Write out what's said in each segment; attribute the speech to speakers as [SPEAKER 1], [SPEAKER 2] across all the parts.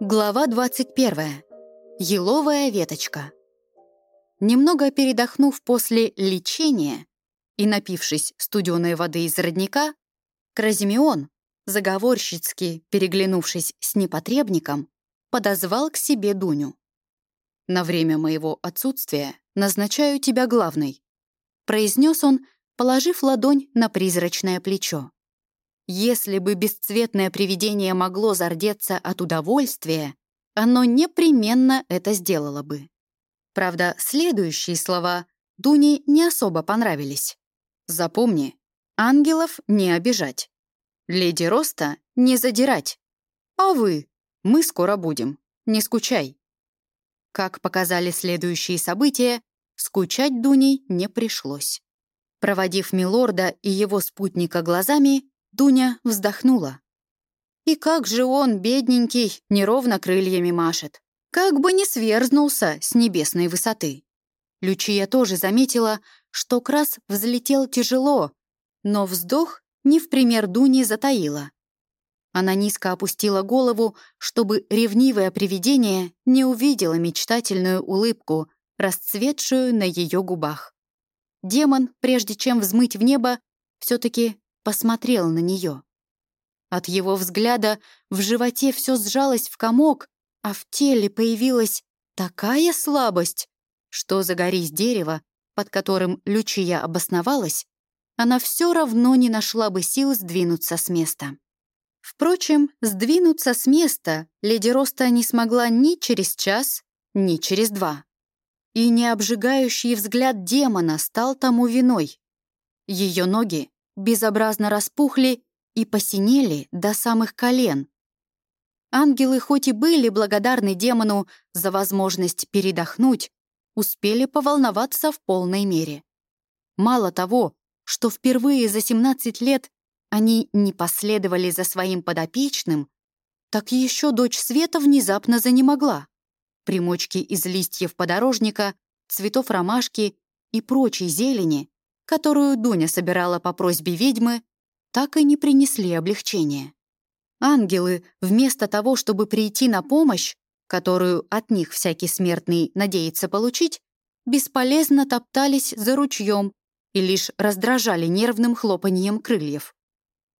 [SPEAKER 1] Глава 21. Еловая веточка. Немного передохнув после лечения и напившись студеной воды из родника, Кразимеон, заговорщицки переглянувшись с непотребником, подозвал к себе Дуню. «На время моего отсутствия назначаю тебя главной», произнес он, положив ладонь на призрачное плечо. Если бы бесцветное привидение могло зардеться от удовольствия, оно непременно это сделало бы. Правда, следующие слова Дуне не особо понравились. «Запомни, ангелов не обижать, леди Роста не задирать, а вы, мы скоро будем, не скучай». Как показали следующие события, скучать Дуней не пришлось. Проводив Милорда и его спутника глазами, Дуня вздохнула. И как же он, бедненький, неровно крыльями машет. Как бы не сверзнулся с небесной высоты. Лючия тоже заметила, что Крас взлетел тяжело, но вздох не в пример Дуни затаила. Она низко опустила голову, чтобы ревнивое привидение не увидело мечтательную улыбку, расцветшую на ее губах. Демон, прежде чем взмыть в небо, все-таки посмотрел на нее. От его взгляда в животе все сжалось в комок, а в теле появилась такая слабость, что загорись дерево, под которым Лючия обосновалась, она все равно не нашла бы сил сдвинуться с места. Впрочем, сдвинуться с места леди Роста не смогла ни через час, ни через два. И необжигающий взгляд демона стал тому виной. Ее ноги безобразно распухли и посинели до самых колен. Ангелы хоть и были благодарны демону за возможность передохнуть, успели поволноваться в полной мере. Мало того, что впервые за 17 лет они не последовали за своим подопечным, так еще дочь Света внезапно занемогла. Примочки из листьев подорожника, цветов ромашки и прочей зелени которую Дуня собирала по просьбе ведьмы, так и не принесли облегчения. Ангелы, вместо того, чтобы прийти на помощь, которую от них всякий смертный надеется получить, бесполезно топтались за ручьем и лишь раздражали нервным хлопаньем крыльев.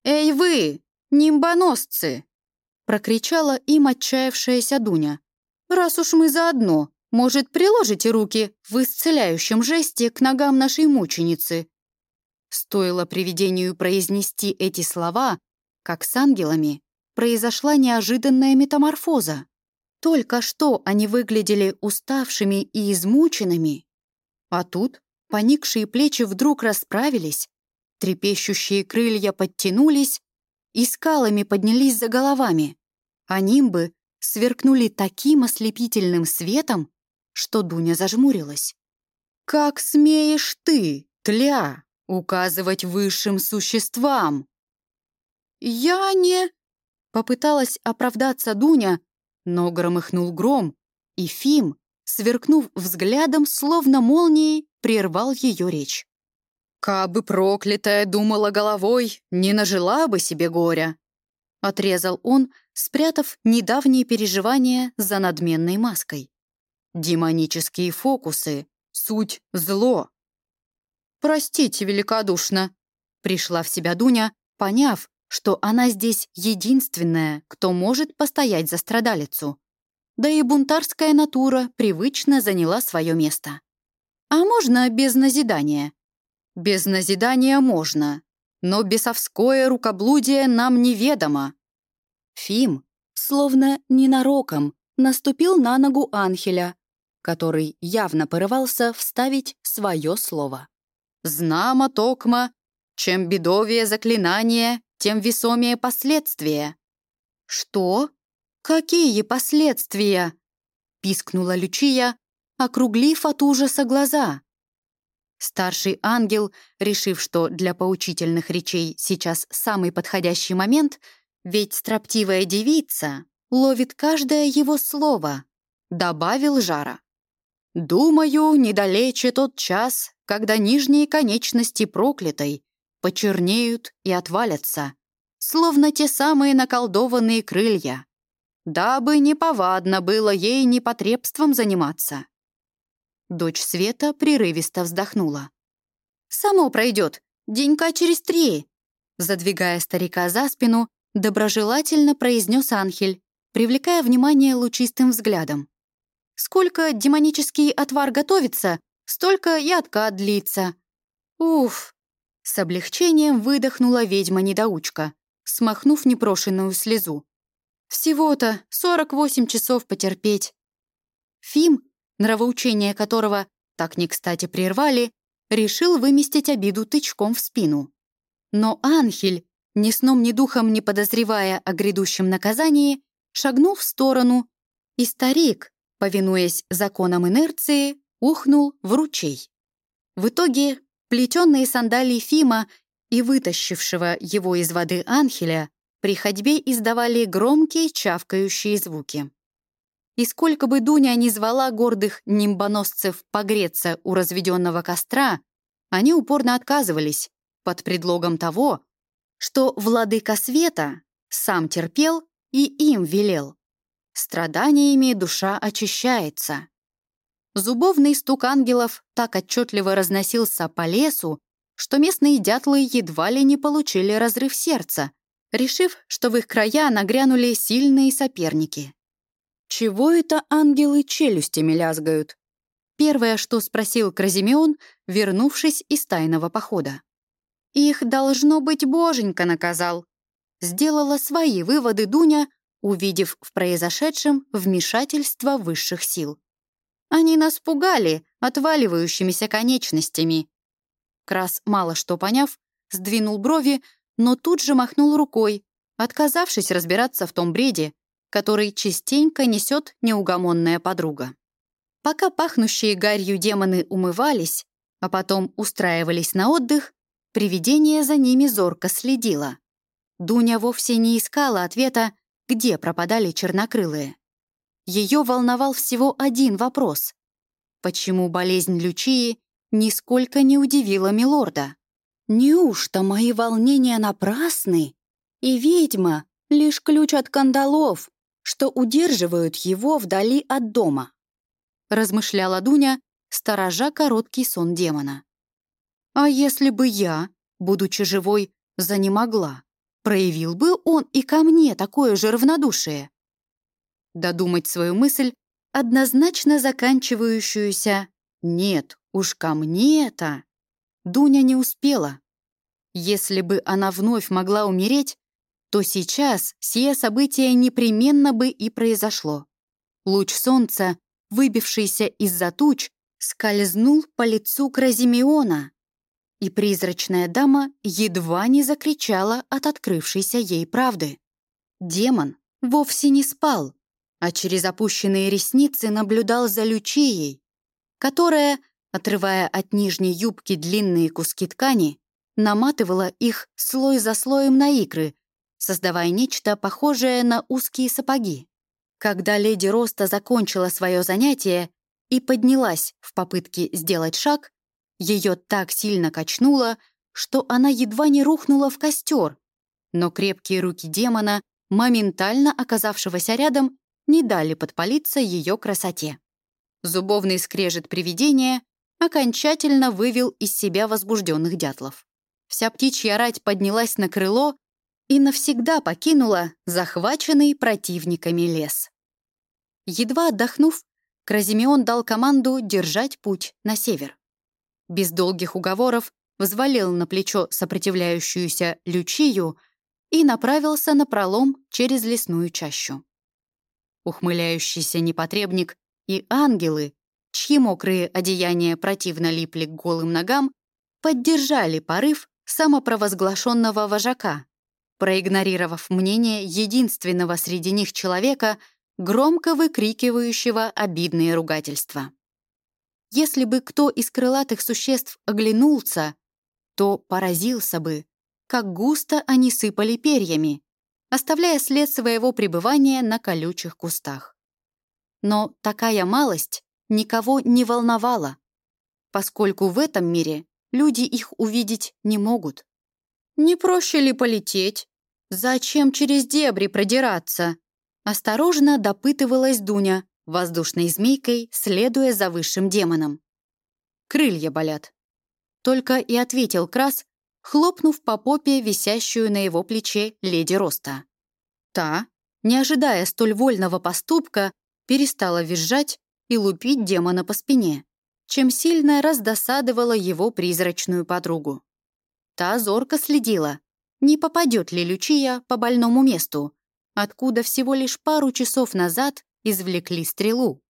[SPEAKER 1] «Эй вы, нимбоносцы!» — прокричала им отчаявшаяся Дуня. «Раз уж мы заодно, может, приложите руки в исцеляющем жесте к ногам нашей мученицы?» Стоило привидению произнести эти слова, как с ангелами произошла неожиданная метаморфоза. Только что они выглядели уставшими и измученными, а тут поникшие плечи вдруг расправились, трепещущие крылья подтянулись и скалами поднялись за головами, а нимбы сверкнули таким ослепительным светом, что Дуня зажмурилась. «Как смеешь ты, тля, указывать высшим существам?» «Я не...» — попыталась оправдаться Дуня, но громыхнул гром, и Фим, сверкнув взглядом, словно молнией, прервал ее речь. «Кабы проклятая думала головой, не нажила бы себе горя», — отрезал он, спрятав недавние переживания за надменной маской. Демонические фокусы — суть зло. «Простите великодушно», — пришла в себя Дуня, поняв, что она здесь единственная, кто может постоять за страдалицу. Да и бунтарская натура привычно заняла свое место. А можно без назидания? Без назидания можно, но бесовское рукоблудие нам неведомо. Фим, словно ненароком, наступил на ногу Анхеля, который явно порывался вставить свое слово. «Знамо токма, чем бедовее заклинание, тем весомее последствия». «Что? Какие последствия?» — пискнула Лючия, округлив от ужаса глаза. Старший ангел, решив, что для поучительных речей сейчас самый подходящий момент, ведь строптивая девица ловит каждое его слово, добавил жара. Думаю, недалече тот час, когда нижние конечности проклятой почернеют и отвалятся, словно те самые наколдованные крылья. дабы неповадно было ей непотребством заниматься. Дочь Света прерывисто вздохнула. «Само пройдет, денька через три!» Задвигая старика за спину, доброжелательно произнес Анхель, привлекая внимание лучистым взглядом. «Сколько демонический отвар готовится, столько и откат длится. Уф!» С облегчением выдохнула ведьма-недоучка, смахнув непрошенную слезу. «Всего-то 48 часов потерпеть». Фим, нравоучение которого так не кстати прервали, решил выместить обиду тычком в спину. Но Анхель, ни сном, ни духом не подозревая о грядущем наказании, шагнул в сторону, и старик, повинуясь законам инерции, ухнул в ручей. В итоге плетенные сандалии Фима и вытащившего его из воды Анхеля при ходьбе издавали громкие чавкающие звуки. И сколько бы Дуня ни звала гордых нимбоносцев погреться у разведенного костра, они упорно отказывались под предлогом того, что владыка света сам терпел и им велел. Страданиями душа очищается. Зубовный стук ангелов так отчетливо разносился по лесу, что местные дятлы едва ли не получили разрыв сердца, решив, что в их края нагрянули сильные соперники. «Чего это ангелы челюстями лязгают?» Первое, что спросил Кразимеон, вернувшись из тайного похода. «Их, должно быть, боженька наказал», сделала свои выводы Дуня, увидев в произошедшем вмешательство высших сил. «Они нас пугали отваливающимися конечностями». Крас, мало что поняв, сдвинул брови, но тут же махнул рукой, отказавшись разбираться в том бреде, который частенько несет неугомонная подруга. Пока пахнущие гарью демоны умывались, а потом устраивались на отдых, привидение за ними зорко следило. Дуня вовсе не искала ответа, где пропадали чернокрылые. Ее волновал всего один вопрос. Почему болезнь Лючии нисколько не удивила милорда? Неужто мои волнения напрасны? И ведьма — лишь ключ от кандалов, что удерживают его вдали от дома. Размышляла Дуня, сторожа короткий сон демона. А если бы я, будучи живой, занемогла, проявил бы он и ко мне такое же равнодушие? Додумать свою мысль, однозначно заканчивающуюся «нет, уж ко мне-то», Дуня не успела. Если бы она вновь могла умереть, то сейчас сие событие непременно бы и произошло. Луч солнца, выбившийся из-за туч, скользнул по лицу Кразимеона, и призрачная дама едва не закричала от открывшейся ей правды. Демон вовсе не спал, а через опущенные ресницы наблюдал за Лючией, которая, отрывая от нижней юбки длинные куски ткани, наматывала их слой за слоем на икры, создавая нечто похожее на узкие сапоги. Когда леди Роста закончила свое занятие и поднялась в попытке сделать шаг, ее так сильно качнуло, что она едва не рухнула в костер, но крепкие руки демона, моментально оказавшегося рядом, не дали подпалиться ее красоте. Зубовный скрежет привидения окончательно вывел из себя возбужденных дятлов. Вся птичья рать поднялась на крыло и навсегда покинула захваченный противниками лес. Едва отдохнув, Кразимеон дал команду держать путь на север. Без долгих уговоров взвалил на плечо сопротивляющуюся Лючию и направился на пролом через лесную чащу. Ухмыляющийся непотребник и ангелы, чьи мокрые одеяния противно липли к голым ногам, поддержали порыв самопровозглашенного вожака, проигнорировав мнение единственного среди них человека, громко выкрикивающего обидные ругательства. Если бы кто из крылатых существ оглянулся, то поразился бы, как густо они сыпали перьями, оставляя след своего пребывания на колючих кустах. Но такая малость никого не волновала, поскольку в этом мире люди их увидеть не могут. Не проще ли полететь? Зачем через дебри продираться? Осторожно допытывалась Дуня, воздушной змейкой, следуя за высшим демоном. «Крылья болят». Только и ответил Крас, хлопнув по попе висящую на его плече леди Роста. Та, не ожидая столь вольного поступка, перестала визжать и лупить демона по спине, чем сильно раздосадовала его призрачную подругу. Та зорко следила, не попадет ли Лючия по больному месту, откуда всего лишь пару часов назад извлекли стрелу.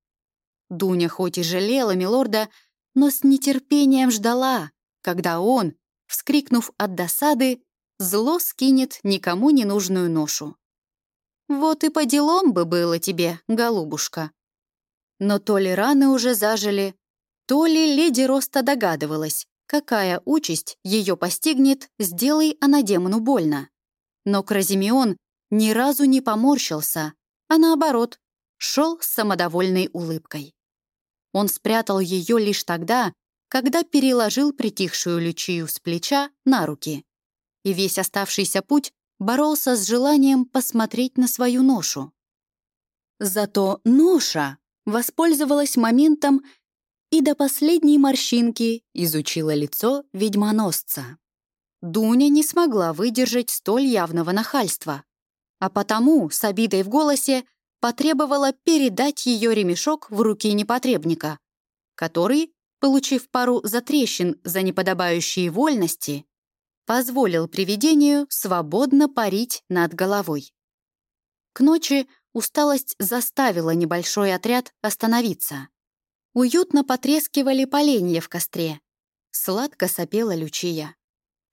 [SPEAKER 1] Дуня хоть и жалела милорда, но с нетерпением ждала, когда он, вскрикнув от досады, зло скинет никому не нужную ношу. «Вот и по делам бы было тебе, голубушка». Но то ли раны уже зажили, то ли леди Роста догадывалась, какая участь ее постигнет, сделай она демону больно. Но Кразимеон ни разу не поморщился, а наоборот, шел с самодовольной улыбкой. Он спрятал ее лишь тогда, когда переложил притихшую Лючию с плеча на руки. И весь оставшийся путь боролся с желанием посмотреть на свою ношу. Зато ноша воспользовалась моментом и до последней морщинки изучила лицо ведьмоносца. Дуня не смогла выдержать столь явного нахальства, а потому с обидой в голосе потребовала передать ее ремешок в руки непотребника, который, получив пару затрещин за неподобающие вольности, позволил привидению свободно парить над головой. К ночи усталость заставила небольшой отряд остановиться. Уютно потрескивали поленья в костре. Сладко сопела Лючия.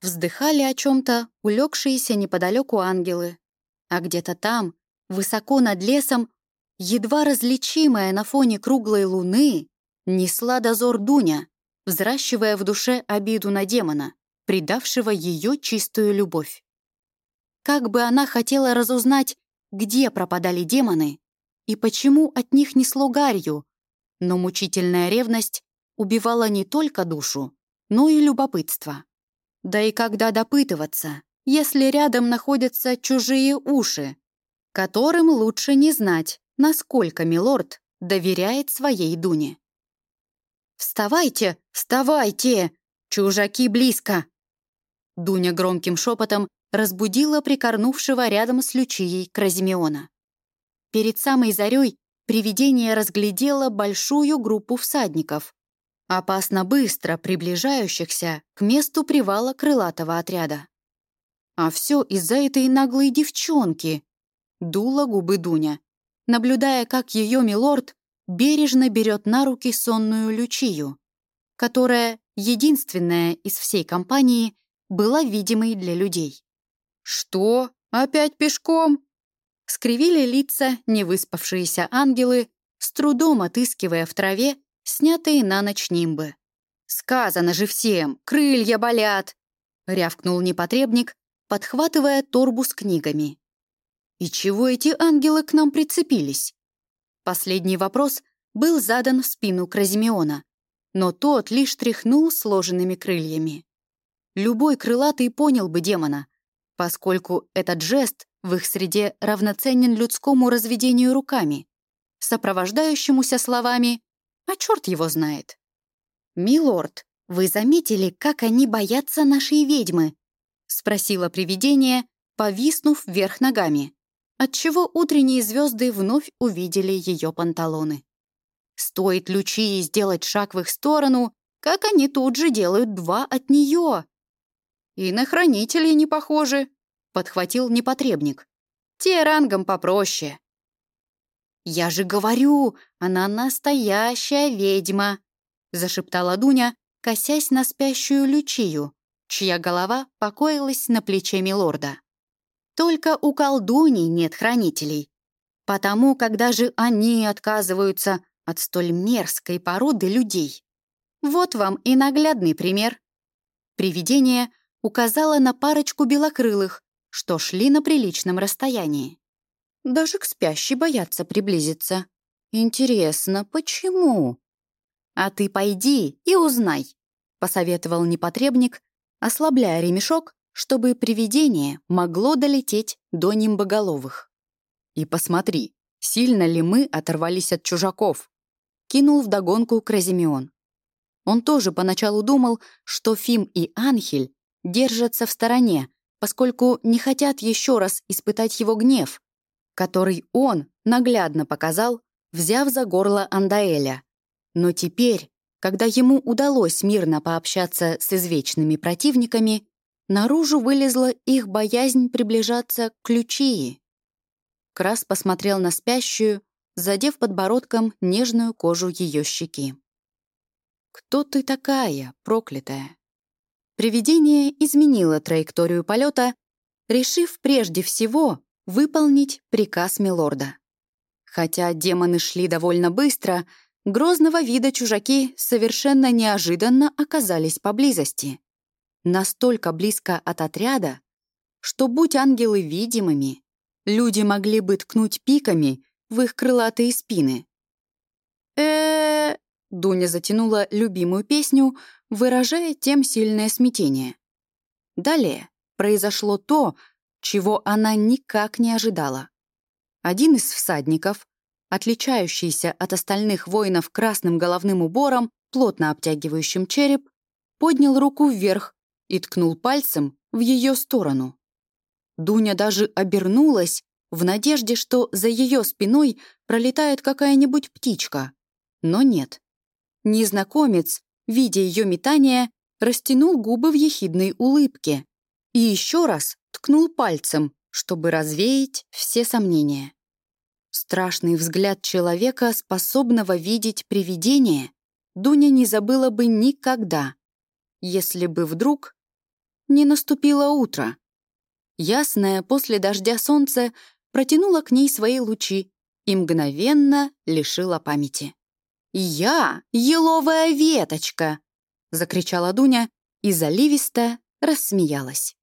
[SPEAKER 1] Вздыхали о чем-то улегшиеся неподалеку ангелы. А где-то там, высоко над лесом, едва различимая на фоне круглой луны, несла дозор Дуня, взращивая в душе обиду на демона предавшего ее чистую любовь. Как бы она хотела разузнать, где пропадали демоны и почему от них несло гарью, но мучительная ревность убивала не только душу, но и любопытство. Да и когда допытываться, если рядом находятся чужие уши, которым лучше не знать, насколько милорд доверяет своей Дуне. «Вставайте, вставайте! Чужаки близко!» Дуня громким шепотом разбудила прикорнувшего рядом с Лючией Кразимеона. Перед самой зарей привидение разглядело большую группу всадников, опасно быстро приближающихся к месту привала крылатого отряда. А все из-за этой наглой девчонки, дула губы Дуня, наблюдая, как ее милорд бережно берет на руки сонную Лючию, которая, единственная из всей компании, была видимой для людей. «Что? Опять пешком?» Скривили лица невыспавшиеся ангелы, с трудом отыскивая в траве снятые на ночь нимбы. «Сказано же всем, крылья болят!» — рявкнул непотребник, подхватывая торбу с книгами. «И чего эти ангелы к нам прицепились?» Последний вопрос был задан в спину Кразимеона, но тот лишь тряхнул сложенными крыльями. Любой крылатый понял бы демона, поскольку этот жест в их среде равноценен людскому разведению руками, сопровождающемуся словами «А черт его знает». «Милорд, вы заметили, как они боятся нашей ведьмы?» — спросила привидение, повиснув вверх ногами, отчего утренние звезды вновь увидели ее панталоны. Стоит Лючии сделать шаг в их сторону, как они тут же делают два от нее. «И на хранителей не похожи», — подхватил непотребник. «Те рангом попроще». «Я же говорю, она настоящая ведьма», — зашептала Дуня, косясь на спящую Лючию, чья голова покоилась на плече милорда. «Только у колдуней нет хранителей. Потому, когда же они отказываются от столь мерзкой породы людей. Вот вам и наглядный пример. Привидение — указала на парочку белокрылых, что шли на приличном расстоянии. Даже к спящей боятся приблизиться. Интересно, почему? А ты пойди и узнай, посоветовал непотребник, ослабляя ремешок, чтобы привидение могло долететь до нимбоголовых. И посмотри, сильно ли мы оторвались от чужаков?» Кинул вдогонку Кразимеон. Он тоже поначалу думал, что Фим и Анхель держатся в стороне, поскольку не хотят еще раз испытать его гнев, который он наглядно показал, взяв за горло Андаэля. Но теперь, когда ему удалось мирно пообщаться с извечными противниками, наружу вылезла их боязнь приближаться к Ключии. Крас посмотрел на спящую, задев подбородком нежную кожу ее щеки. «Кто ты такая, проклятая?» Привидение изменило траекторию полета, решив прежде всего выполнить приказ Милорда. Хотя демоны шли довольно быстро, грозного вида чужаки совершенно неожиданно оказались поблизости. Настолько близко от отряда, что, будь ангелы видимыми, люди могли бы ткнуть пиками в их крылатые спины. э Дуня затянула любимую песню, выражая тем сильное смятение. Далее произошло то, чего она никак не ожидала. Один из всадников, отличающийся от остальных воинов красным головным убором, плотно обтягивающим череп, поднял руку вверх и ткнул пальцем в ее сторону. Дуня даже обернулась в надежде, что за ее спиной пролетает какая-нибудь птичка. Но нет. Незнакомец, видя ее метание, растянул губы в ехидной улыбке и еще раз ткнул пальцем, чтобы развеять все сомнения. Страшный взгляд человека, способного видеть привидение, Дуня не забыла бы никогда, если бы вдруг не наступило утро. Ясное после дождя солнце протянуло к ней свои лучи и мгновенно лишило памяти. «Я — еловая веточка!» — закричала Дуня и заливисто рассмеялась.